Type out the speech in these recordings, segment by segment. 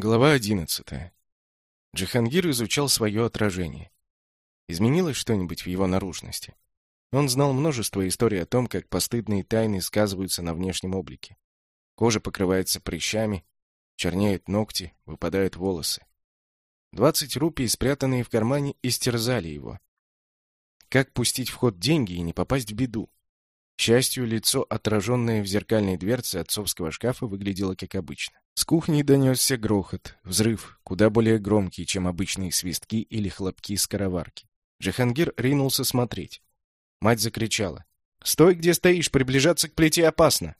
Глава одиннадцатая. Джихангир изучал свое отражение. Изменилось что-нибудь в его наружности? Он знал множество историй о том, как постыдные тайны сказываются на внешнем облике. Кожа покрывается прыщами, чернеют ногти, выпадают волосы. Двадцать рупий, спрятанные в кармане, истерзали его. Как пустить в ход деньги и не попасть в беду? К счастью, лицо, отраженное в зеркальной дверце отцовского шкафа, выглядело как обычно. С кухни донесся грохот, взрыв, куда более громкий, чем обычные свистки или хлопки скороварки. Джихангир ринулся смотреть. Мать закричала. «Стой, где стоишь! Приближаться к плите опасно!»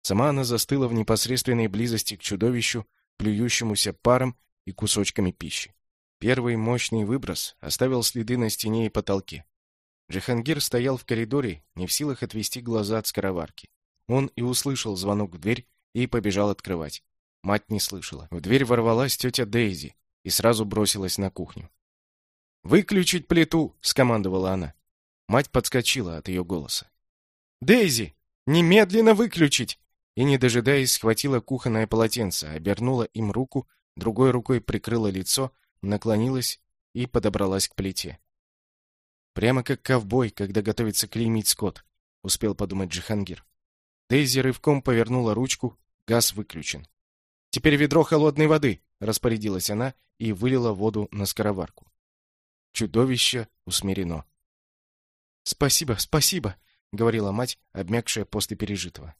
Сама она застыла в непосредственной близости к чудовищу, плюющемуся паром и кусочками пищи. Первый мощный выброс оставил следы на стене и потолке. Джихангир стоял в коридоре, не в силах отвести глаза от скороварки. Он и услышал звонок в дверь и побежал открывать. Мать не слышала. В дверь ворвалась тетя Дейзи и сразу бросилась на кухню. «Выключить плиту!» — скомандовала она. Мать подскочила от ее голоса. «Дейзи! Немедленно выключить!» И, не дожидаясь, схватила кухонное полотенце, обернула им руку, другой рукой прикрыла лицо, наклонилась и подобралась к плите. Прямо как ковбой, когда готовится клеймить скот, успел подумать Джихангир. Дейзи рывком повернула ручку, газ выключен. Теперь ведро холодной воды, распорядилась она и вылила воду на скороварку. Чудовище усмирено. Спасибо, спасибо, говорила мать, обмякшая после пережитого.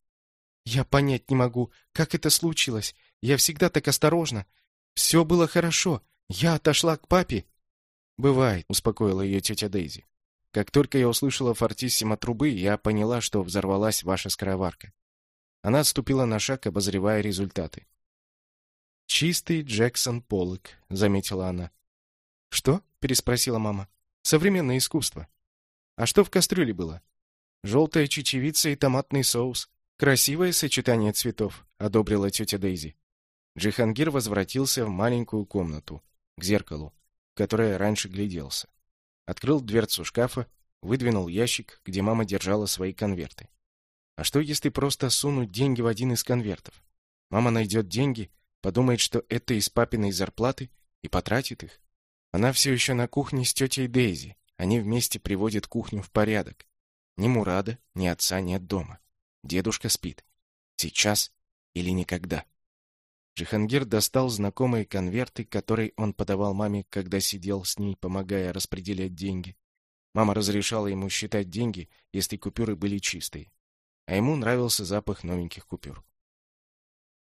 Я понять не могу, как это случилось. Я всегда так осторожна. Все было хорошо. Я отошла к папе. Бывает, успокоила ее тетя Дейзи. Как только я услышала фортиссимо трубы, я поняла, что взорвалась ваша скороварка. Она отступила на шаг, обозревая результаты. Чистый Джексон Поллок, заметила она. Что? переспросила мама. Современное искусство. А что в кастрюле было? Желтая чечевица и томатный соус. Красивое сочетание цветов, одобрила тетя Дейзи. Джихангир возвратился в маленькую комнату, к зеркалу, которое раньше гляделся. Открыл дверцу шкафа, выдвинул ящик, где мама держала свои конверты. А что если просто сунуть деньги в один из конвертов? Мама найдет деньги, Подумает, что это из папиной зарплаты и потратит их. Она все еще на кухне с тетей Дейзи. Они вместе приводят кухню в порядок. Ни Мурада, ни отца нет дома. Дедушка спит. Сейчас или никогда. Джихангир достал знакомые конверты, которые он подавал маме, когда сидел с ней, помогая распределять деньги. Мама разрешала ему считать деньги, если купюры были чистые. А ему нравился запах новеньких купюр.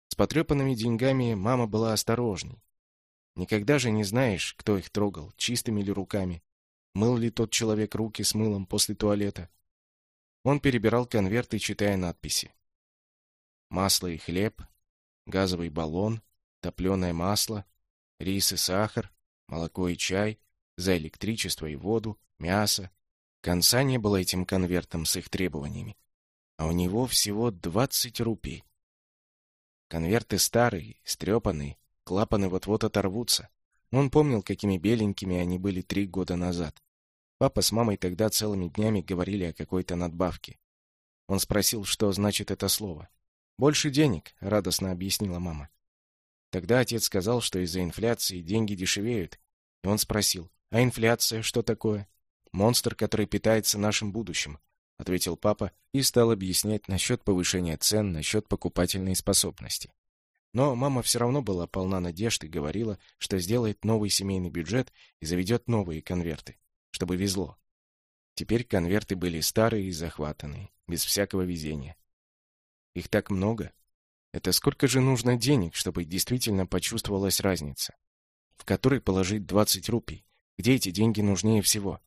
С потрепанными деньгами мама была осторожней. Никогда же не знаешь, кто их трогал, чистыми ли руками. Мыл ли тот человек руки с мылом после туалета. Он перебирал конверты, читая надписи. Масло и хлеб, газовый баллон, топленое масло, рис и сахар, молоко и чай, за электричество и воду, мясо. Конца не было этим конвертам с их требованиями. А у него всего двадцать рупий. Конверты старые, стрепанные, клапаны вот-вот оторвутся. Он помнил, какими беленькими они были три года назад. Папа с мамой тогда целыми днями говорили о какой-то надбавке. Он спросил, что значит это слово. «Больше денег», — радостно объяснила мама. Тогда отец сказал, что из-за инфляции деньги дешевеют. И он спросил, «А инфляция что такое?» «Монстр, который питается нашим будущим. — ответил папа и стал объяснять насчет повышения цен, насчет покупательной способности. Но мама все равно была полна надежд и говорила, что сделает новый семейный бюджет и заведет новые конверты, чтобы везло. Теперь конверты были старые и захватанные, без всякого везения. Их так много. Это сколько же нужно денег, чтобы действительно почувствовалась разница? В который положить 20 рупий? Где эти деньги нужнее всего?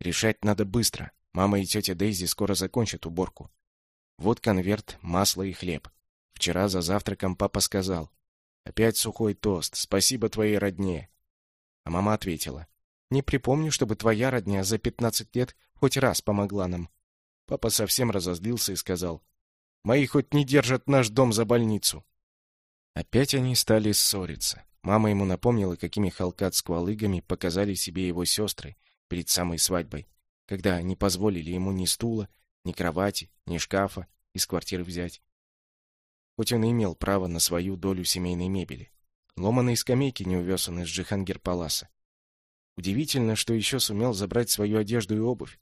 Решать надо быстро. Мама и тетя Дейзи скоро закончат уборку. Вот конверт, масло и хлеб. Вчера за завтраком папа сказал. Опять сухой тост. Спасибо твоей родне. А мама ответила. Не припомню, чтобы твоя родня за пятнадцать лет хоть раз помогла нам. Папа совсем разозлился и сказал. Мои хоть не держат наш дом за больницу. Опять они стали ссориться. Мама ему напомнила, какими халкат с квалыгами показали себе его сестры перед самой свадьбой когда не позволили ему ни стула, ни кровати, ни шкафа из квартиры взять. Хоть он и имел право на свою долю семейной мебели. Ломаной скамейки не увез он из Джихангир-Паласа. Удивительно, что еще сумел забрать свою одежду и обувь.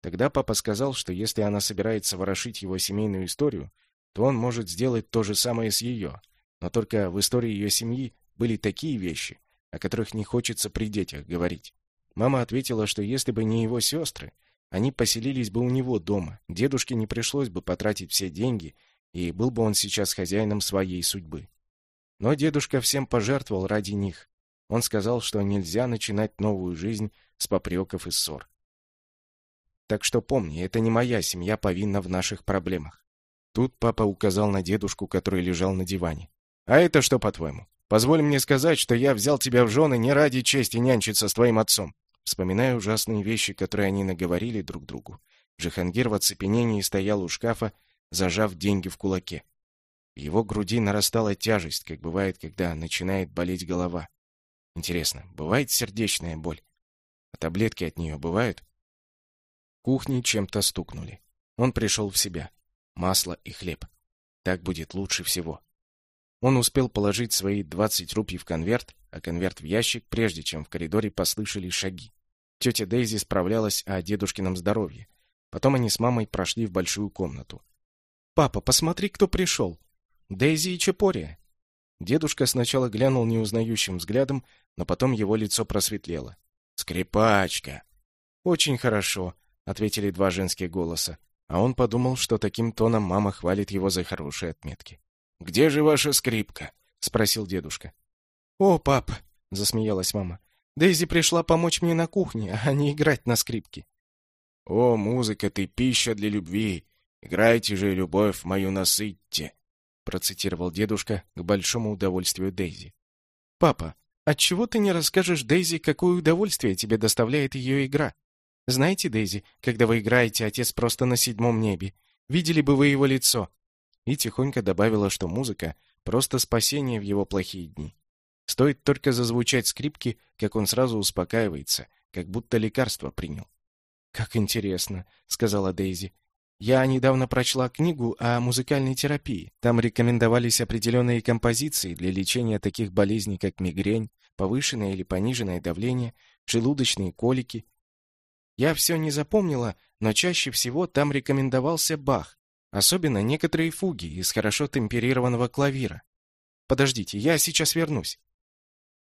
Тогда папа сказал, что если она собирается ворошить его семейную историю, то он может сделать то же самое с ее. Но только в истории ее семьи были такие вещи, о которых не хочется при детях говорить. Мама ответила, что если бы не его сестры, они поселились бы у него дома, дедушке не пришлось бы потратить все деньги, и был бы он сейчас хозяином своей судьбы. Но дедушка всем пожертвовал ради них. Он сказал, что нельзя начинать новую жизнь с попреков и ссор. Так что помни, это не моя семья повинна в наших проблемах. Тут папа указал на дедушку, который лежал на диване. А это что, по-твоему? Позволь мне сказать, что я взял тебя в жены не ради чести нянчиться с твоим отцом. Вспоминая ужасные вещи, которые они наговорили друг другу, Джихангир в оцепенении стоял у шкафа, зажав деньги в кулаке. В его груди нарастала тяжесть, как бывает, когда начинает болеть голова. Интересно, бывает сердечная боль? А таблетки от нее бывают? Кухни чем-то стукнули. Он пришел в себя. Масло и хлеб. Так будет лучше всего. Он успел положить свои 20 рупий в конверт, а конверт в ящик, прежде чем в коридоре послышались шаги. Тетя Дейзи справлялась о дедушкином здоровье. Потом они с мамой прошли в большую комнату. «Папа, посмотри, кто пришел!» «Дейзи и Чепория!» Дедушка сначала глянул неузнающим взглядом, но потом его лицо просветлело. «Скрипачка!» «Очень хорошо», — ответили два женские голоса, а он подумал, что таким тоном мама хвалит его за хорошие отметки. «Где же ваша скрипка?» — спросил дедушка. «О, пап!» — засмеялась мама. «Дейзи пришла помочь мне на кухне, а не играть на скрипке». «О, музыка, ты пища для любви! Играйте же, любовь мою насытьте!» — процитировал дедушка к большому удовольствию Дейзи. «Папа, отчего ты не расскажешь Дейзи, какое удовольствие тебе доставляет ее игра? Знаете, Дейзи, когда вы играете, отец просто на седьмом небе. Видели бы вы его лицо и тихонько добавила, что музыка — просто спасение в его плохие дни. Стоит только зазвучать скрипки, как он сразу успокаивается, как будто лекарство принял. «Как интересно», — сказала Дейзи. «Я недавно прочла книгу о музыкальной терапии. Там рекомендовались определенные композиции для лечения таких болезней, как мигрень, повышенное или пониженное давление, желудочные колики. Я все не запомнила, но чаще всего там рекомендовался Бах, Особенно некоторые фуги из хорошо темперированного клавира. Подождите, я сейчас вернусь.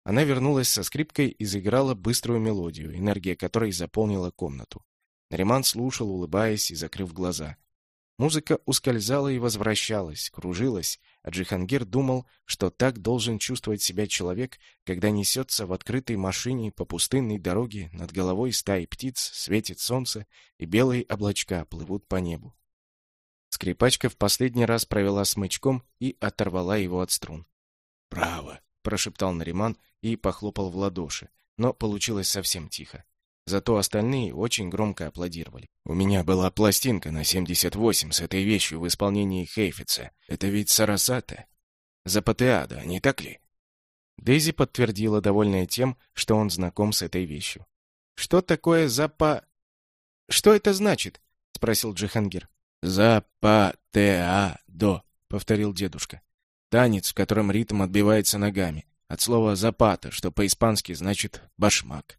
Она вернулась со скрипкой и заиграла быструю мелодию, энергия которой заполнила комнату. Нариман слушал, улыбаясь и закрыв глаза. Музыка ускользала и возвращалась, кружилась, а Джихангир думал, что так должен чувствовать себя человек, когда несется в открытой машине по пустынной дороге, над головой стаи птиц, светит солнце, и белые облачка плывут по небу. Скрипачка в последний раз провела смычком и оторвала его от струн. «Право!» — прошептал Нариман и похлопал в ладоши, но получилось совсем тихо. Зато остальные очень громко аплодировали. «У меня была пластинка на 78 с этой вещью в исполнении Хейфица. Это ведь Сарасата. Запатеада, не так ли?» Дейзи подтвердила, довольная тем, что он знаком с этой вещью. «Что такое запа...» «Что это значит?» — спросил Джихангир. «Запатеадо», — повторил дедушка. Танец, в котором ритм отбивается ногами. От слова «запата», что по-испански значит «башмак».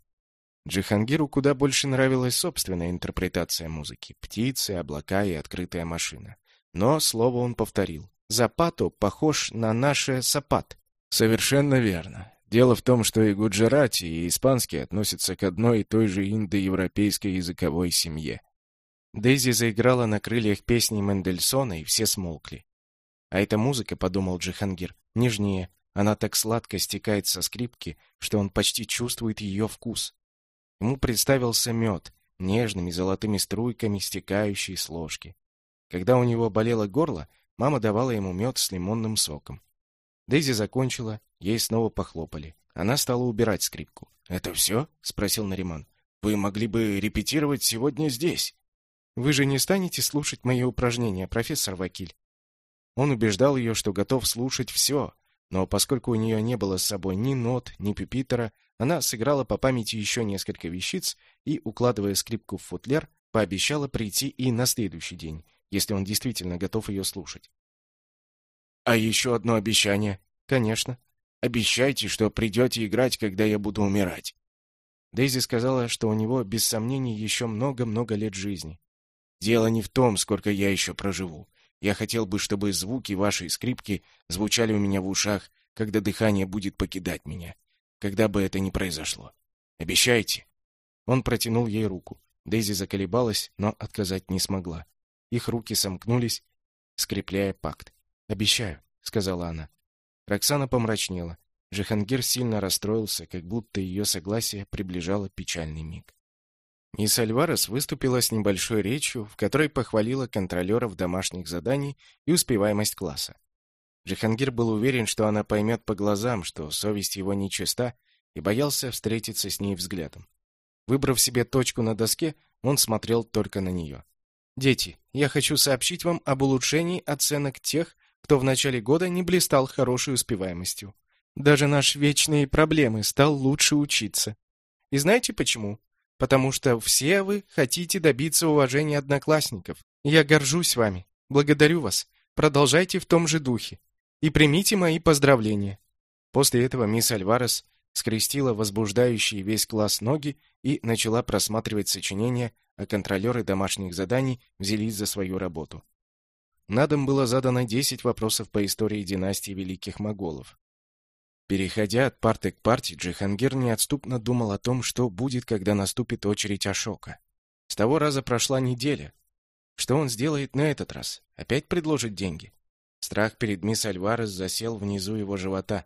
Джихангиру куда больше нравилась собственная интерпретация музыки. Птицы, облака и открытая машина. Но слово он повторил. «Запато» похож на наше «сапат». Совершенно верно. Дело в том, что и гуджарати, и испанский относятся к одной и той же индоевропейской языковой семье. Дейзи заиграла на крыльях песни Мендельсона, и все смолкли. А эта музыка, подумал Джихангир, нежнее. Она так сладко стекает со скрипки, что он почти чувствует ее вкус. Ему представился мед, нежными золотыми струйками, стекающий с ложки. Когда у него болело горло, мама давала ему мед с лимонным соком. Дейзи закончила, ей снова похлопали. Она стала убирать скрипку. «Это все?» — спросил Нариман. «Вы могли бы репетировать сегодня здесь?» Вы же не станете слушать мои упражнения, профессор Вакиль. Он убеждал ее, что готов слушать все, но поскольку у нее не было с собой ни нот, ни пюпитера, она сыграла по памяти еще несколько вещиц и, укладывая скрипку в футляр, пообещала прийти и на следующий день, если он действительно готов ее слушать. «А еще одно обещание?» «Конечно. Обещайте, что придете играть, когда я буду умирать». Дейзи сказала, что у него, без сомнений, еще много-много лет жизни. «Дело не в том, сколько я еще проживу. Я хотел бы, чтобы звуки вашей скрипки звучали у меня в ушах, когда дыхание будет покидать меня. Когда бы это ни произошло. Обещайте?» Он протянул ей руку. Дейзи заколебалась, но отказать не смогла. Их руки сомкнулись, скрепляя пакт. «Обещаю», — сказала она. Роксана помрачнела. Джихангир сильно расстроился, как будто ее согласие приближало печальный миг. Мисс Альварес выступила с небольшой речью, в которой похвалила контролеров домашних заданий и успеваемость класса. Джихангир был уверен, что она поймет по глазам, что совесть его нечиста, и боялся встретиться с ней взглядом. Выбрав себе точку на доске, он смотрел только на нее. «Дети, я хочу сообщить вам об улучшении оценок тех, кто в начале года не блистал хорошей успеваемостью. Даже наш вечные проблемы стал лучше учиться. И знаете почему? Потому что все вы хотите добиться уважения одноклассников. Я горжусь вами. Благодарю вас. Продолжайте в том же духе. И примите мои поздравления. После этого мисс Альварес скрестила возбуждающие весь класс ноги и начала просматривать сочинения, а контролеры домашних заданий взялись за свою работу. На дом было задано 10 вопросов по истории династии великих моголов. Переходя от парты к парте, Джихангир неотступно думал о том, что будет, когда наступит очередь Ашока. С того раза прошла неделя. Что он сделает на этот раз? Опять предложит деньги? Страх перед мисс Альварес засел внизу его живота.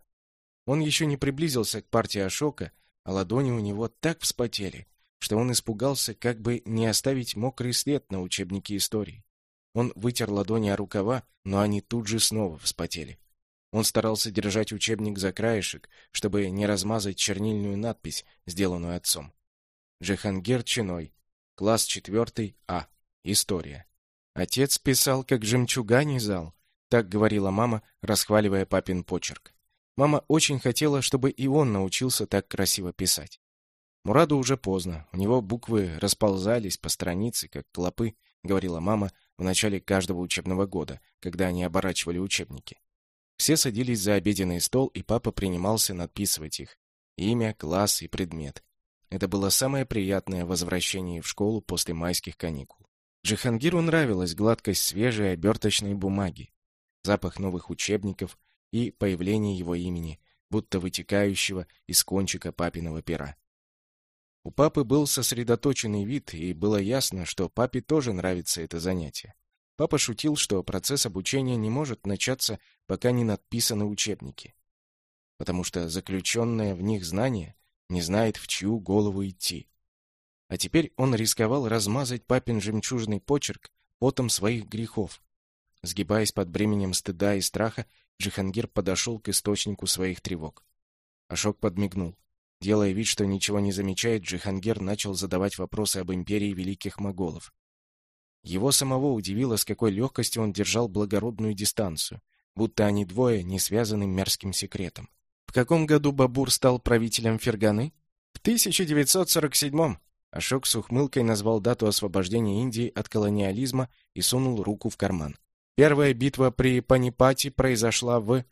Он еще не приблизился к партии Ашока, а ладони у него так вспотели, что он испугался, как бы не оставить мокрый след на учебнике истории. Он вытер ладони о рукава, но они тут же снова вспотели. Он старался держать учебник за краешек, чтобы не размазать чернильную надпись, сделанную отцом. Джихангир Чиной. Класс 4 А. История. Отец писал, как жемчуга зал, так говорила мама, расхваливая папин почерк. Мама очень хотела, чтобы и он научился так красиво писать. Мураду уже поздно, у него буквы расползались по странице, как клопы, говорила мама в начале каждого учебного года, когда они оборачивали учебники. Все садились за обеденный стол, и папа принимался надписывать их. Имя, класс и предмет. Это было самое приятное возвращение в школу после майских каникул. Джихангиру нравилась гладкость свежей оберточной бумаги, запах новых учебников и появление его имени, будто вытекающего из кончика папиного пера. У папы был сосредоточенный вид, и было ясно, что папе тоже нравится это занятие. Папа шутил, что процесс обучения не может начаться, пока не надписаны учебники, потому что заключенное в них знание не знает, в чью голову идти. А теперь он рисковал размазать папин жемчужный почерк потом своих грехов. Сгибаясь под бременем стыда и страха, Джихангир подошел к источнику своих тревог. Ашок подмигнул. Делая вид, что ничего не замечает, Джихангир начал задавать вопросы об империи великих моголов. Его самого удивило, с какой легкостью он держал благородную дистанцию, будто они двое не связаны мерзким секретом. В каком году Бабур стал правителем Ферганы? В 1947-м. Ашок с ухмылкой назвал дату освобождения Индии от колониализма и сунул руку в карман. Первая битва при Панипати произошла в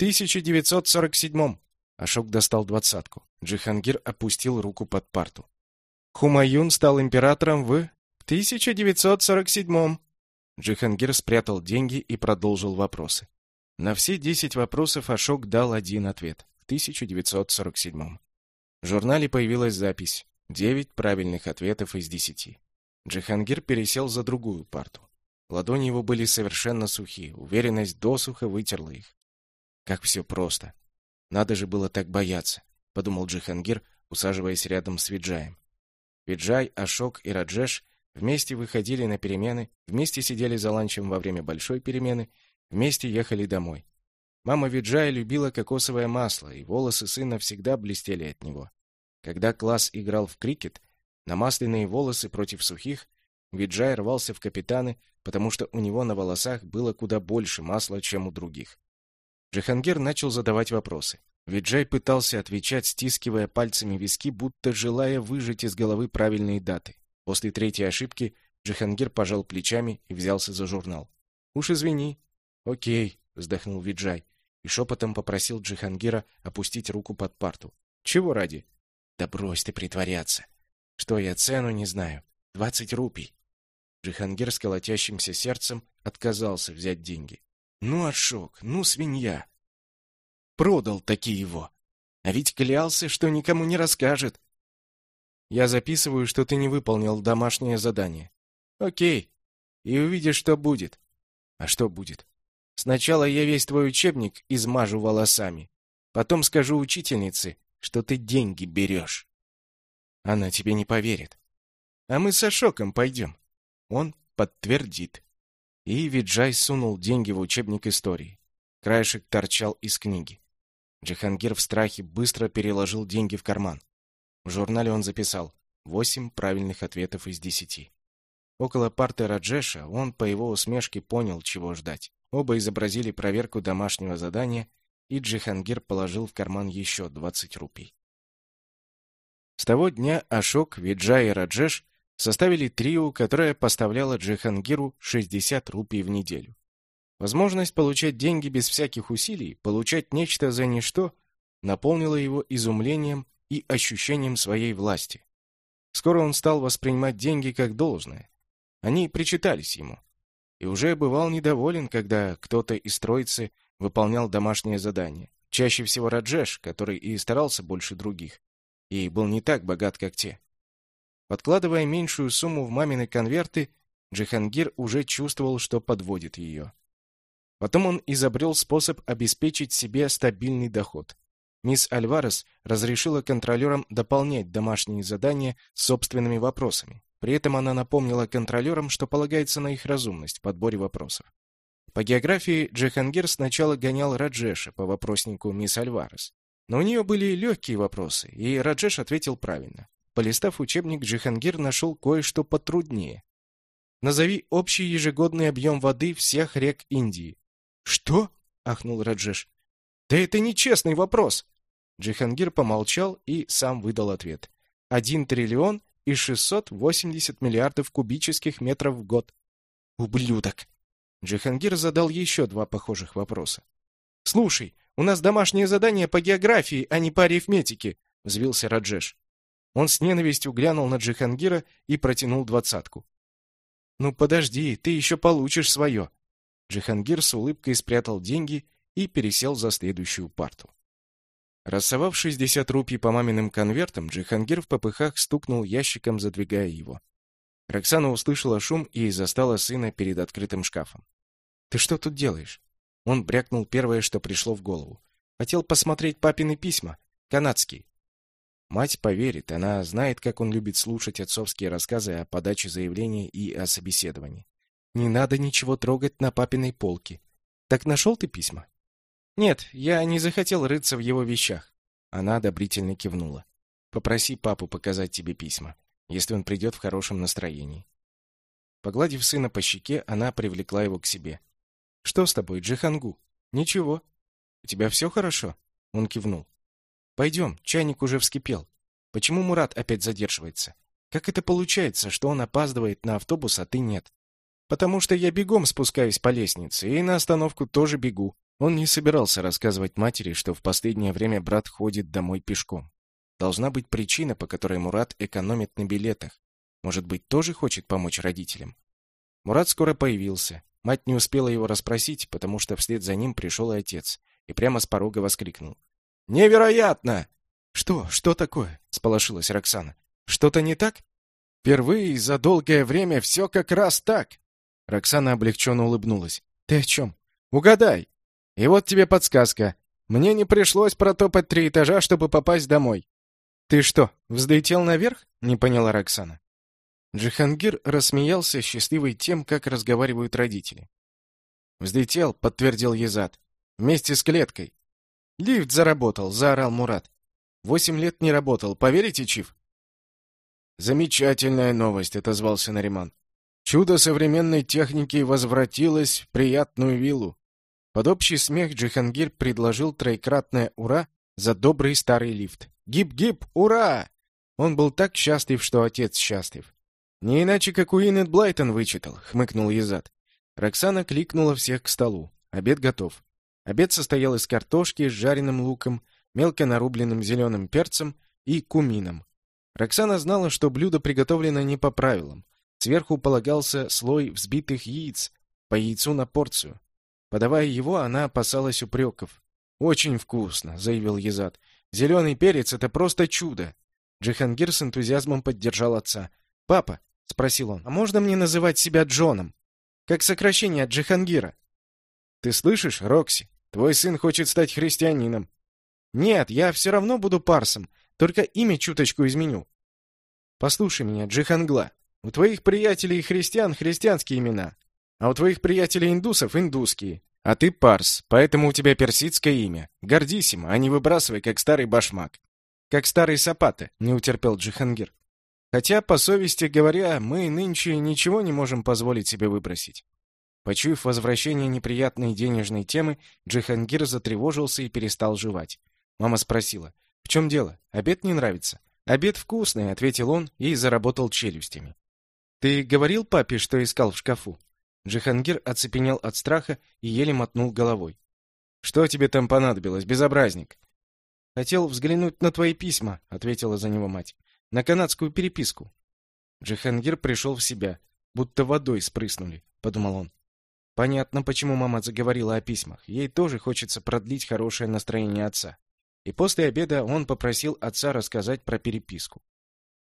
1947-м. Ашок достал двадцатку. Джихангир опустил руку под парту. Хумаюн стал императором в 1947-м. Джихангир спрятал деньги и продолжил вопросы. На все десять вопросов Ашок дал один ответ. В 1947-м. В журнале появилась запись. Девять правильных ответов из десяти. Джихангир пересел за другую парту. Ладони его были совершенно сухие, уверенность досуха вытерла их. Как все просто. Надо же было так бояться, подумал Джихангир, усаживаясь рядом с Виджаем. Виджай, Ашок и Раджеш Вместе выходили на перемены, вместе сидели за ланчем во время большой перемены, вместе ехали домой. Мама Виджая любила кокосовое масло, и волосы сына всегда блестели от него. Когда класс играл в крикет, на масляные волосы против сухих, Виджай рвался в капитаны, потому что у него на волосах было куда больше масла, чем у других. Джихангир начал задавать вопросы. Виджай пытался отвечать, стискивая пальцами виски, будто желая выжать из головы правильные даты. После третьей ошибки Джихангир пожал плечами и взялся за журнал. «Уж извини». «Окей», — вздохнул Виджай. и шепотом попросил Джихангира опустить руку под парту. «Чего ради?» «Да брось ты притворяться!» «Что, я цену не знаю. Двадцать рупий!» Джихангир с колотящимся сердцем отказался взять деньги. «Ну, Ашок, ну, свинья!» «Продал таки его!» А ведь клялся, что никому не расскажет. Я записываю, что ты не выполнил домашнее задание. Окей. И увидишь, что будет. А что будет? Сначала я весь твой учебник измажу волосами. Потом скажу учительнице, что ты деньги берешь. Она тебе не поверит. А мы со шоком пойдем. Он подтвердит. И Виджай сунул деньги в учебник истории. Краешек торчал из книги. Джихангир в страхе быстро переложил деньги в карман. В журнале он записал восемь правильных ответов из десяти. Около парты Раджеша он по его усмешке понял, чего ждать. Оба изобразили проверку домашнего задания, и Джихангир положил в карман еще двадцать рупий. С того дня Ашок, Виджай и Раджеш составили трио, которое поставляло Джихангиру 60 рупий в неделю. Возможность получать деньги без всяких усилий, получать нечто за ничто, наполнила его изумлением и ощущением своей власти. Скоро он стал воспринимать деньги как должное. Они причитались ему. И уже бывал недоволен, когда кто-то из троицы выполнял домашнее задание. Чаще всего Раджеш, который и старался больше других, и был не так богат, как те. Подкладывая меньшую сумму в мамины конверты, Джихангир уже чувствовал, что подводит ее. Потом он изобрел способ обеспечить себе стабильный доход. Мисс Альварес разрешила контролерам дополнять домашние задания собственными вопросами. При этом она напомнила контролерам, что полагается на их разумность в подборе вопросов. По географии Джихангир сначала гонял Раджеша по вопроснику мисс Альварес. Но у нее были легкие вопросы, и Раджеш ответил правильно. Полистав учебник, Джихангир нашел кое-что потруднее. Назови общий ежегодный объем воды всех рек Индии. «Что?» — ахнул Раджеш. «Да это нечестный вопрос!» Джихангир помолчал и сам выдал ответ. «Один триллион и шестьсот восемьдесят миллиардов кубических метров в год». «Ублюдок!» Джихангир задал еще два похожих вопроса. «Слушай, у нас домашнее задание по географии, а не по арифметике», — взвился Раджеш. Он с ненавистью глянул на Джихангира и протянул двадцатку. «Ну подожди, ты еще получишь свое», Джихангир с улыбкой спрятал деньги и пересел за следующую парту. Рассовав 60 рупий по маминым конвертам, Джихангир в попыхах стукнул ящиком, задвигая его. Роксана услышала шум и застала сына перед открытым шкафом. «Ты что тут делаешь?» Он брякнул первое, что пришло в голову. «Хотел посмотреть папины письма. Канадские». Мать поверит, она знает, как он любит слушать отцовские рассказы о подаче заявления и о собеседовании. Не надо ничего трогать на папиной полке. Так нашел ты письма? Нет, я не захотел рыться в его вещах. Она одобрительно кивнула. Попроси папу показать тебе письма, если он придет в хорошем настроении. Погладив сына по щеке, она привлекла его к себе. Что с тобой, Джихангу? Ничего. У тебя все хорошо? Он кивнул. Пойдем, чайник уже вскипел. Почему Мурат опять задерживается? Как это получается, что он опаздывает на автобус, а ты нет? потому что я бегом спускаюсь по лестнице и на остановку тоже бегу. Он не собирался рассказывать матери, что в последнее время брат ходит домой пешком. Должна быть причина, по которой Мурат экономит на билетах. Может быть, тоже хочет помочь родителям. Мурат скоро появился. Мать не успела его расспросить, потому что вслед за ним пришел и отец, и прямо с порога воскликнул. «Невероятно!» «Что? Что такое?» — сполошилась Роксана. «Что-то не так?» «Впервые за долгое время все как раз так!» Роксана облегченно улыбнулась. «Ты о чем?» «Угадай! И вот тебе подсказка. Мне не пришлось протопать три этажа, чтобы попасть домой». «Ты что, взлетел наверх?» — не поняла Роксана. Джихангир рассмеялся, счастливый тем, как разговаривают родители. «Взлетел», — подтвердил Езад. «Вместе с клеткой». «Лифт заработал», — заорал Мурат. «Восемь лет не работал, поверите, Чиф?» «Замечательная новость», — отозвался Нариман. Чудо современной техники возвратилось в приятную виллу. Под общий смех Джихангир предложил троекратное «Ура!» за добрый старый лифт. «Гип-гип! Ура!» Он был так счастлив, что отец счастлив. «Не иначе, как Уиннет Блайтон вычитал», — хмыкнул Езад. Роксана кликнула всех к столу. Обед готов. Обед состоял из картошки с жареным луком, мелко нарубленным зеленым перцем и кумином. Роксана знала, что блюдо приготовлено не по правилам. Сверху полагался слой взбитых яиц, по яйцу на порцию. Подавая его, она опасалась упреков. «Очень вкусно», — заявил Езад. «Зеленый перец — это просто чудо!» Джихангир с энтузиазмом поддержал отца. «Папа», — спросил он, — «а можно мне называть себя Джоном? Как сокращение от Джихангира?» «Ты слышишь, Рокси? Твой сын хочет стать христианином». «Нет, я все равно буду парсом, только имя чуточку изменю». «Послушай меня, Джихангла, у твоих приятелей христиан христианские имена, а у твоих приятелей индусов индусские. А ты парс, поэтому у тебя персидское имя. Гордись им, а не выбрасывай, как старый башмак. Как старый сапаты, не утерпел Джихангир. Хотя, по совести говоря, мы нынче ничего не можем позволить себе выбросить. Почуяв возвращение неприятной денежной темы, Джихангир затревожился и перестал жевать. Мама спросила, «В чем дело? Обед не нравится?» «Обед вкусный», — ответил он и заработал челюстями. «Ты говорил папе, что искал в шкафу?» Джихангир оцепенел от страха и еле мотнул головой. «Что тебе там понадобилось, безобразник?» «Хотел взглянуть на твои письма», — ответила за него мать. «На канадскую переписку». Джихангир пришел в себя, будто водой спрыснули, — подумал он. Понятно, почему мама заговорила о письмах. Ей тоже хочется продлить хорошее настроение отца. И после обеда он попросил отца рассказать про переписку.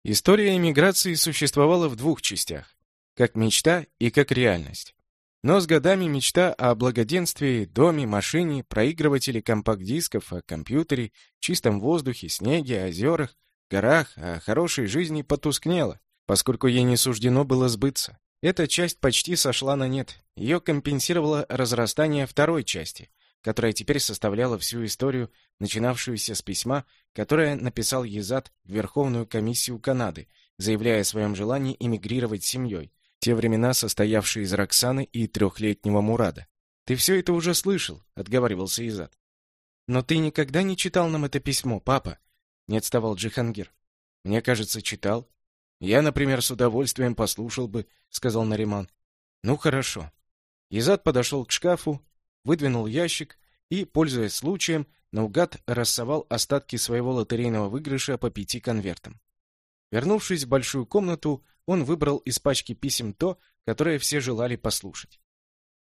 История эмиграции существовала в двух частях как мечта и как реальность. Но с годами мечта о благоденствии, доме, машине, проигрывателе компакт-дисков, о компьютере, чистом воздухе, снеге, озерах, горах, о хорошей жизни потускнела, поскольку ей не суждено было сбыться. Эта часть почти сошла на нет. Ее компенсировало разрастание второй части, которая теперь составляла всю историю, начинавшуюся с письма, которое написал Езад в Верховную комиссию Канады, заявляя о своем желании эмигрировать с семьей, те времена, состоявшие из Роксаны и трехлетнего Мурада. «Ты все это уже слышал», — отговаривался Изад. «Но ты никогда не читал нам это письмо, папа?» — не отставал Джихангир. «Мне кажется, читал. Я, например, с удовольствием послушал бы», — сказал Нариман. «Ну, хорошо». Изад подошел к шкафу, выдвинул ящик и, пользуясь случаем, наугад рассовал остатки своего лотерейного выигрыша по пяти конвертам. Вернувшись в большую комнату, он выбрал из пачки писем то, которое все желали послушать.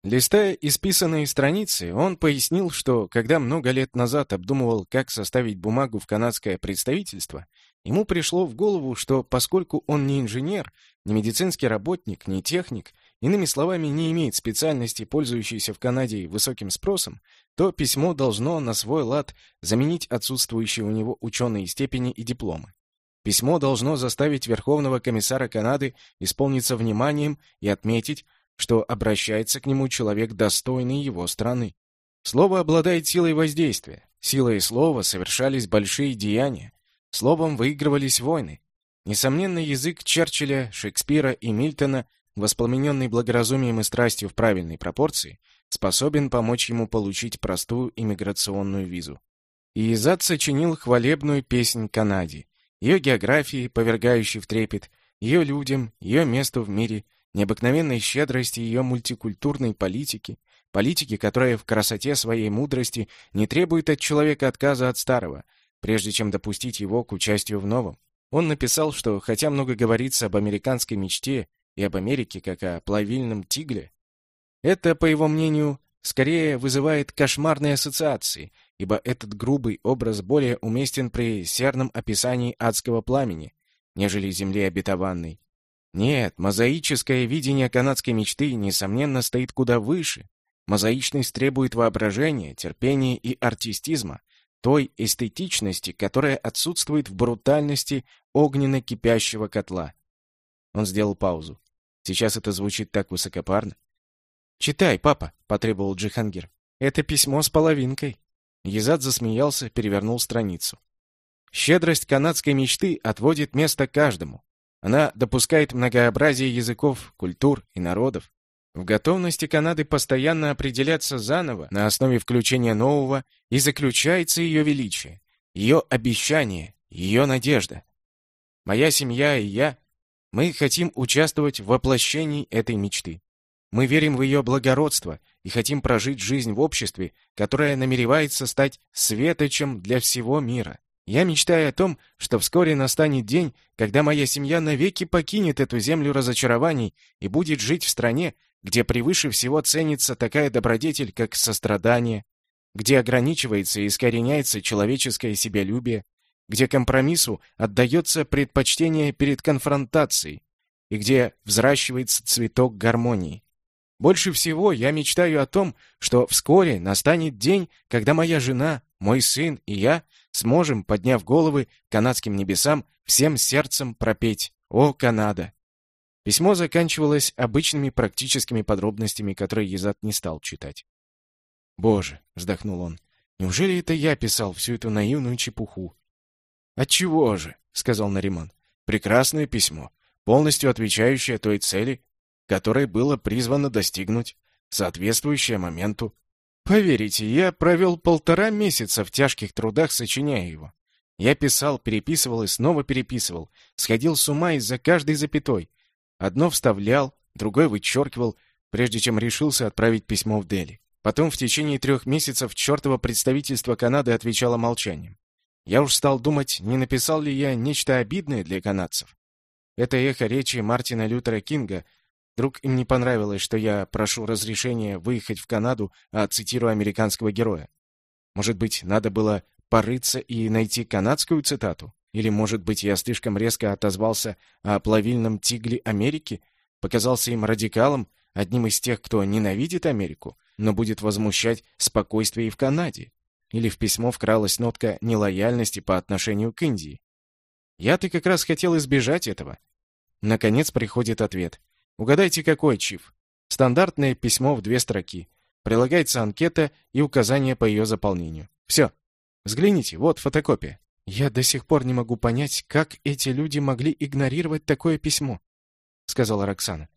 Листая исписанные страницы, он пояснил, что когда много лет назад обдумывал, как составить бумагу в канадское представительство, ему пришло в голову, что поскольку он не инженер, не медицинский работник, не техник, иными словами, не имеет специальности, пользующейся в Канаде высоким спросом, то письмо должно на свой лад заменить отсутствующие у него ученые степени и дипломы. Письмо должно заставить Верховного комиссара Канады исполниться вниманием и отметить, что обращается к нему человек, достойный его страны. Слово обладает силой воздействия. Силой слова совершались большие деяния. Словом выигрывались войны. Несомненно, язык Черчилля, Шекспира и Мильтона, воспламененный благоразумием и страстью в правильной пропорции, способен помочь ему получить простую иммиграционную визу. И Изад сочинил хвалебную песнь Канаде, ее географии, повергающей в трепет, ее людям, ее месту в мире, необыкновенной щедрости ее мультикультурной политики, политики, которая в красоте своей мудрости не требует от человека отказа от старого, прежде чем допустить его к участию в новом. Он написал, что хотя много говорится об американской мечте и об Америке как о плавильном тигле, это, по его мнению, скорее вызывает кошмарные ассоциации, ибо этот грубый образ более уместен при серном описании адского пламени, нежели земли обетованной. Нет, мозаическое видение канадской мечты, несомненно, стоит куда выше. Мозаичность требует воображения, терпения и артистизма, той эстетичности, которая отсутствует в брутальности огненно-кипящего котла. Он сделал паузу. Сейчас это звучит так высокопарно. «Читай, папа», — потребовал Джихангир. «Это письмо с половинкой». Езад засмеялся, перевернул страницу. «Щедрость канадской мечты отводит место каждому. Она допускает многообразие языков, культур и народов. В готовности Канады постоянно определяться заново на основе включения нового и заключается ее величие, ее обещание, ее надежда. Моя семья и я, мы хотим участвовать в воплощении этой мечты. Мы верим в ее благородство и хотим прожить жизнь в обществе, которое намеревается стать светочем для всего мира. Я мечтаю о том, что вскоре настанет день, когда моя семья навеки покинет эту землю разочарований и будет жить в стране, где превыше всего ценится такая добродетель, как сострадание, где ограничивается и искореняется человеческое себялюбие, где компромиссу отдается предпочтение перед конфронтацией и где взращивается цветок гармонии. Больше всего я мечтаю о том, что вскоре настанет день, когда моя жена, мой сын и я сможем, подняв головы канадским небесам, всем сердцем пропеть «О, Канада!». Письмо заканчивалось обычными практическими подробностями, которые Езат не стал читать. «Боже!» — вздохнул он. «Неужели это я писал всю эту наивную чепуху?» «Отчего же?» — сказал Нариман. «Прекрасное письмо, полностью отвечающее той цели, которой было призвано достигнуть, соответствующее моменту. Поверите, я провел полтора месяца в тяжких трудах, сочиняя его. Я писал, переписывал и снова переписывал, сходил с ума из-за каждой запятой. Одно вставлял, другое вычеркивал, прежде чем решился отправить письмо в Дели. Потом в течение трех месяцев чертово представительство Канады отвечало молчанием. Я уж стал думать, не написал ли я нечто обидное для канадцев. Это эхо речи Мартина Лютера Кинга. Вдруг им не понравилось, что я прошу разрешения выехать в Канаду, а цитирую американского героя. Может быть, надо было порыться и найти канадскую цитату? Или, может быть, я слишком резко отозвался о плавильном тигле Америки, показался им радикалом, одним из тех, кто ненавидит Америку, но будет возмущать спокойствие и в Канаде? Или в письмо вкралась нотка нелояльности по отношению к Индии? Я-то как раз хотел избежать этого. Наконец приходит ответ. Угадайте, какой, Чиф? Стандартное письмо в две строки. Прилагается анкета и указание по ее заполнению. Все. Взгляните, вот фотокопия. Я до сих пор не могу понять, как эти люди могли игнорировать такое письмо, сказала Роксана.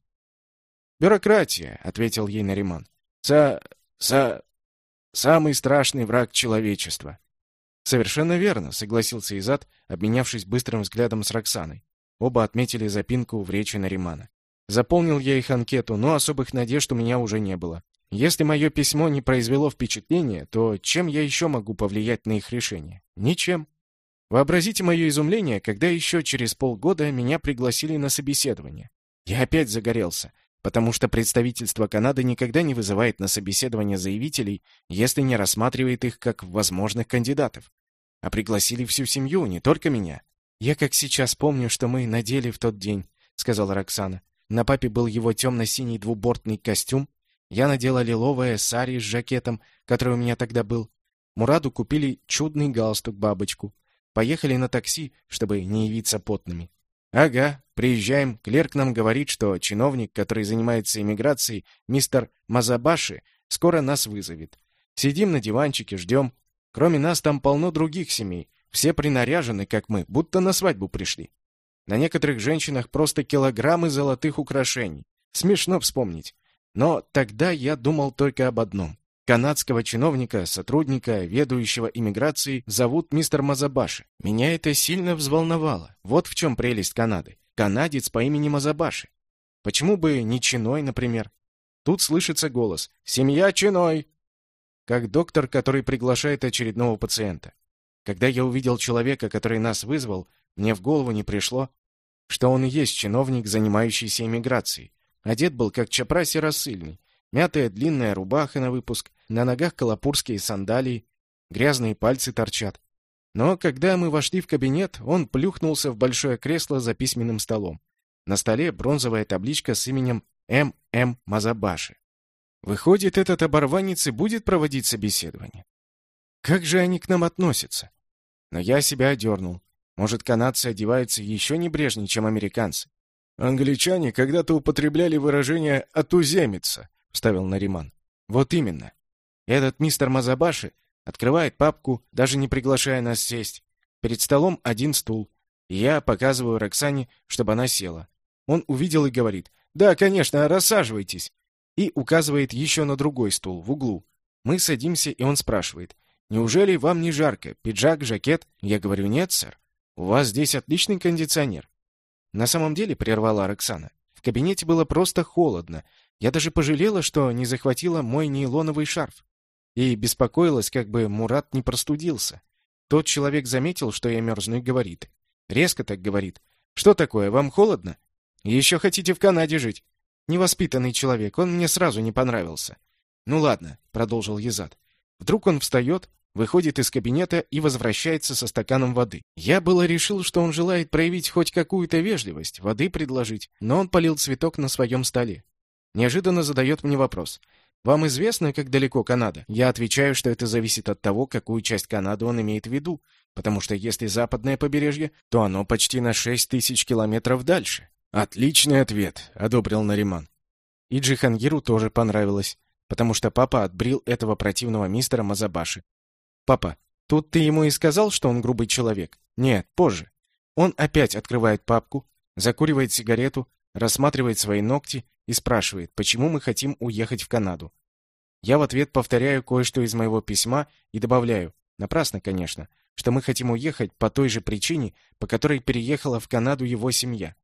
Бюрократия, ответил ей Нариман. Са... са... самый страшный враг человечества. Совершенно верно, согласился Изат, обменявшись быстрым взглядом с Роксаной. Оба отметили запинку в речи Наримана. Заполнил я их анкету, но особых надежд у меня уже не было. Если мое письмо не произвело впечатления, то чем я еще могу повлиять на их решение? Ничем. Вообразите мое изумление, когда еще через полгода меня пригласили на собеседование. Я опять загорелся потому что представительство Канады никогда не вызывает на собеседование заявителей, если не рассматривает их как возможных кандидатов. А пригласили всю семью, не только меня. «Я как сейчас помню, что мы надели в тот день», — сказала Роксана. На папе был его темно-синий двубортный костюм. Я надела лиловое сари с жакетом, который у меня тогда был. Мураду купили чудный галстук-бабочку. Поехали на такси, чтобы не явиться потными. «Ага, приезжаем. Клерк нам говорит, что чиновник, который занимается иммиграцией, мистер Мазабаши, скоро нас вызовет. Сидим на диванчике, ждем. Кроме нас там полно других семей. Все принаряжены, как мы, будто на свадьбу пришли. На некоторых женщинах просто килограммы золотых украшений. Смешно вспомнить. Но тогда я думал только об одном. Канадского чиновника, сотрудника, ведущего иммиграцией, зовут мистер Мазабаши. Меня это сильно взволновало. Вот в чем прелесть Канады. Канадец по имени Мазабаши. Почему бы не Чиной, например? Тут слышится голос «Семья Чиной!» Как доктор, который приглашает очередного пациента. Когда я увидел человека, который нас вызвал, мне в голову не пришло, что он и есть чиновник, занимающийся иммиграцией. Одет был как чапраси рассыльный. Мятая длинная рубаха на выпуск, на ногах колопурские сандалии, грязные пальцы торчат. Но когда мы вошли в кабинет, он плюхнулся в большое кресло за письменным столом. На столе бронзовая табличка с именем М.М. Мазабаши. Выходит, этот оборванец и будет проводить собеседование. Как же они к нам относятся? Но я себя одернул. Может, канадцы одеваются еще небрежнее, чем американцы? Англичане когда-то употребляли выражение «отуземиться», — вставил Нариман. Вот именно. Этот мистер Мазабаши открывает папку, даже не приглашая нас сесть. Перед столом один стул. я показываю Роксане, чтобы она села. Он увидел и говорит, «Да, конечно, рассаживайтесь». И указывает еще на другой стул, в углу. Мы садимся, и он спрашивает, «Неужели вам не жарко? Пиджак, жакет?» Я говорю, «Нет, сэр. У вас здесь отличный кондиционер». На самом деле, прервала Роксана, в кабинете было просто холодно, Я даже пожалела, что не захватила мой нейлоновый шарф. И беспокоилась, как бы Мурат не простудился. Тот человек заметил, что я мерзну, и говорит. Резко так говорит. «Что такое, вам холодно? Еще хотите в Канаде жить?» Невоспитанный человек, он мне сразу не понравился. «Ну ладно», — продолжил Езад. Вдруг он встает, выходит из кабинета и возвращается со стаканом воды. Я было решил, что он желает проявить хоть какую-то вежливость, воды предложить, но он полил цветок на своем столе. Неожиданно задает мне вопрос. «Вам известно, как далеко Канада?» Я отвечаю, что это зависит от того, какую часть Канады он имеет в виду, потому что если западное побережье, то оно почти на 6 тысяч километров дальше. «Отличный ответ», — одобрил Нариман. И Джихангиру тоже понравилось, потому что папа отбрил этого противного мистера Мазабаши. «Папа, тут ты ему и сказал, что он грубый человек?» «Нет, позже». Он опять открывает папку, закуривает сигарету, рассматривает свои ногти и спрашивает, почему мы хотим уехать в Канаду. Я в ответ повторяю кое-что из моего письма и добавляю, напрасно, конечно, что мы хотим уехать по той же причине, по которой переехала в Канаду его семья.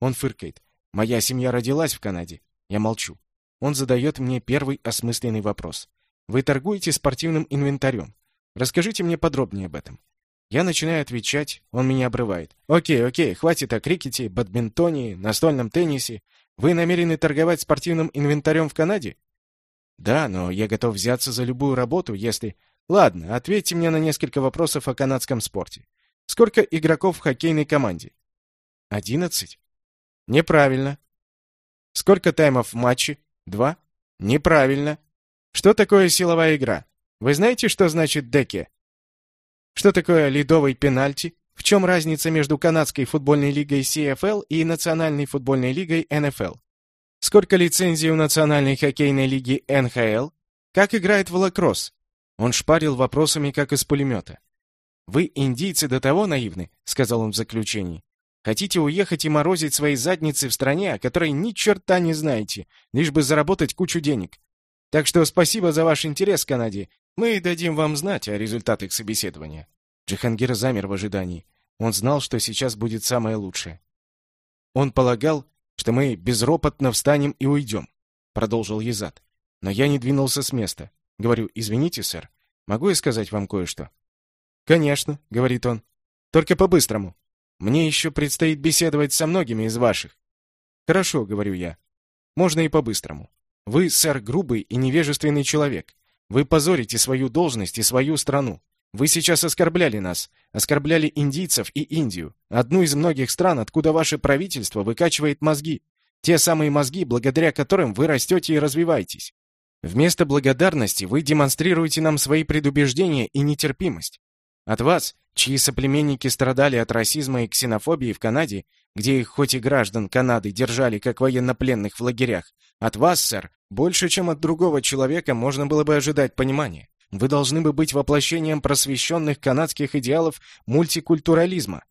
Он фыркает. «Моя семья родилась в Канаде». Я молчу. Он задает мне первый осмысленный вопрос. «Вы торгуете спортивным инвентарем? Расскажите мне подробнее об этом». Я начинаю отвечать, он меня обрывает. «Окей, окей, хватит о крикете, бадминтоне, настольном теннисе. Вы намерены торговать спортивным инвентарем в Канаде? Да, но я готов взяться за любую работу, если... Ладно, ответьте мне на несколько вопросов о канадском спорте. Сколько игроков в хоккейной команде? Одиннадцать. Неправильно. Сколько таймов в матче? Два. Неправильно. Что такое силовая игра? Вы знаете, что значит деке? Что такое ледовый пенальти? В чем разница между канадской футбольной лигой CFL и национальной футбольной лигой NFL? Сколько лицензий у национальной хоккейной лиги НХЛ? Как играет в лакросс? Он шпарил вопросами, как из пулемета. «Вы, индийцы, до того наивны», — сказал он в заключении. «Хотите уехать и морозить свои задницы в стране, о которой ни черта не знаете, лишь бы заработать кучу денег. Так что спасибо за ваш интерес Канаде. Мы дадим вам знать о результатах собеседования». Джихангир замер в ожидании. Он знал, что сейчас будет самое лучшее. Он полагал, что мы безропотно встанем и уйдем, продолжил Езад. Но я не двинулся с места. Говорю, извините, сэр, могу я сказать вам кое-что? Конечно, говорит он. Только по-быстрому. Мне еще предстоит беседовать со многими из ваших. Хорошо, говорю я. Можно и по-быстрому. Вы, сэр, грубый и невежественный человек. Вы позорите свою должность и свою страну. Вы сейчас оскорбляли нас, оскорбляли индийцев и Индию, одну из многих стран, откуда ваше правительство выкачивает мозги, те самые мозги, благодаря которым вы растете и развиваетесь. Вместо благодарности вы демонстрируете нам свои предубеждения и нетерпимость. От вас, чьи соплеменники страдали от расизма и ксенофобии в Канаде, где их хоть и граждан Канады держали как военнопленных в лагерях, от вас, сэр, больше, чем от другого человека можно было бы ожидать понимания. Вы должны бы быть воплощением просвещенных канадских идеалов мультикультурализма.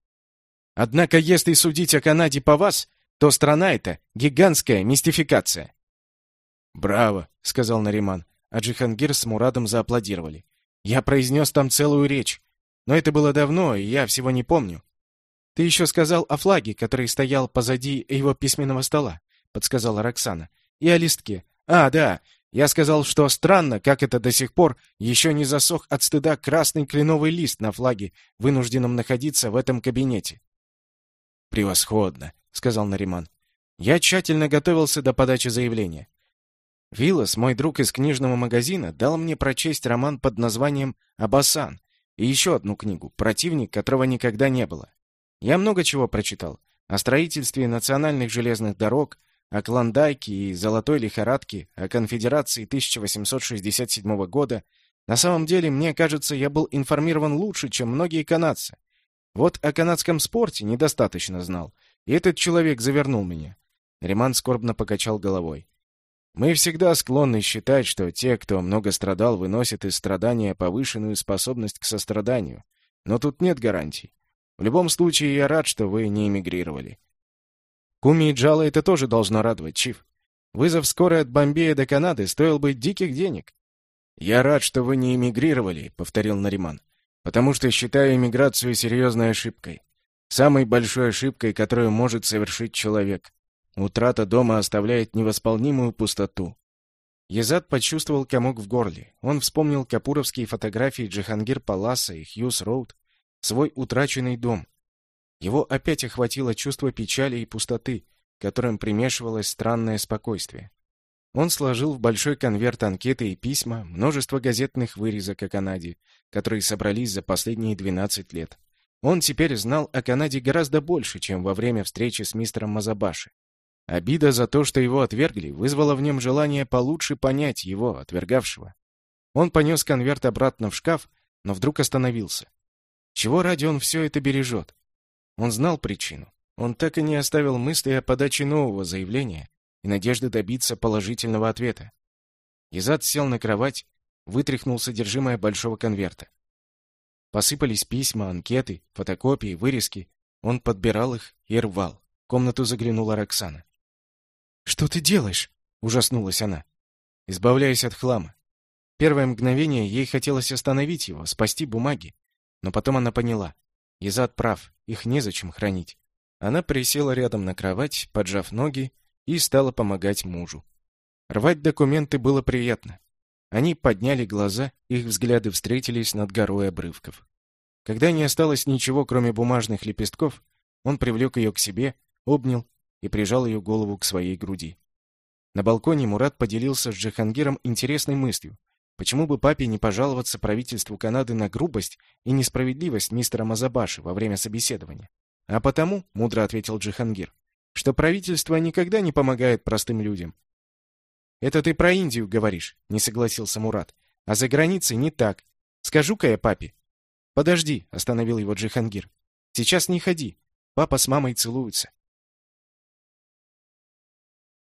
Однако, если судить о Канаде по вас, то страна эта — гигантская мистификация. «Браво!» — сказал Нариман, а Джихангир с Мурадом зааплодировали. «Я произнес там целую речь, но это было давно, и я всего не помню». «Ты еще сказал о флаге, который стоял позади его письменного стола», — подсказала Роксана. «И о листке. А, да, я сказал, что странно, как это до сих пор еще не засох от стыда красный кленовый лист на флаге, вынужденном находиться в этом кабинете. «Превосходно», — сказал Нариман. Я тщательно готовился до подачи заявления. Виллас, мой друг из книжного магазина, дал мне прочесть роман под названием «Абасан» и еще одну книгу «Противник, которого никогда не было». Я много чего прочитал. О строительстве национальных железных дорог, о Клондайке и Золотой лихорадке, о конфедерации 1867 года. На самом деле, мне кажется, я был информирован лучше, чем многие канадцы. Вот о канадском спорте недостаточно знал, и этот человек завернул меня. Риман скорбно покачал головой. Мы всегда склонны считать, что те, кто много страдал, выносят из страдания повышенную способность к состраданию. Но тут нет гарантий. В любом случае, я рад, что вы не эмигрировали. Куми и Джала это тоже должно радовать, Чиф. Вызов скорой от Бомбея до Канады стоил бы диких денег. «Я рад, что вы не эмигрировали», — повторил Нариман, «потому что считаю эмиграцию серьезной ошибкой. Самой большой ошибкой, которую может совершить человек». Утрата дома оставляет невосполнимую пустоту. Езад почувствовал комок в горле. Он вспомнил капуровские фотографии Джихангир Паласа и Хьюз Роуд, свой утраченный дом. Его опять охватило чувство печали и пустоты, которым примешивалось странное спокойствие. Он сложил в большой конверт анкеты и письма, множество газетных вырезок о Канаде, которые собрались за последние 12 лет. Он теперь знал о Канаде гораздо больше, чем во время встречи с мистером Мазабаши. Обида за то, что его отвергли, вызвала в нем желание получше понять его, отвергавшего. Он понес конверт обратно в шкаф, но вдруг остановился. Чего ради он все это бережет? Он знал причину. Он так и не оставил мысли о подаче нового заявления и надежды добиться положительного ответа. Изад сел на кровать, вытряхнул содержимое большого конверта. Посыпались письма, анкеты, фотокопии, вырезки. Он подбирал их и рвал. В комнату заглянула Роксана. «Что ты делаешь?» — ужаснулась она. «Избавляюсь от хлама». Первое мгновение ей хотелось остановить его, спасти бумаги. Но потом она поняла. Изад прав, их незачем хранить. Она присела рядом на кровать, поджав ноги, и стала помогать мужу. Рвать документы было приятно. Они подняли глаза, их взгляды встретились над горой обрывков. Когда не осталось ничего, кроме бумажных лепестков, он привлек ее к себе, обнял и прижал ее голову к своей груди. На балконе Мурат поделился с Джихангиром интересной мыслью. Почему бы папе не пожаловаться правительству Канады на грубость и несправедливость мистера Мазабаши во время собеседования? А потому, мудро ответил Джихангир, что правительство никогда не помогает простым людям, «Это ты про Индию говоришь», — не согласился Мурат. «А за границей не так. Скажу-ка я папе». «Подожди», — остановил его Джихангир. «Сейчас не ходи. Папа с мамой целуются».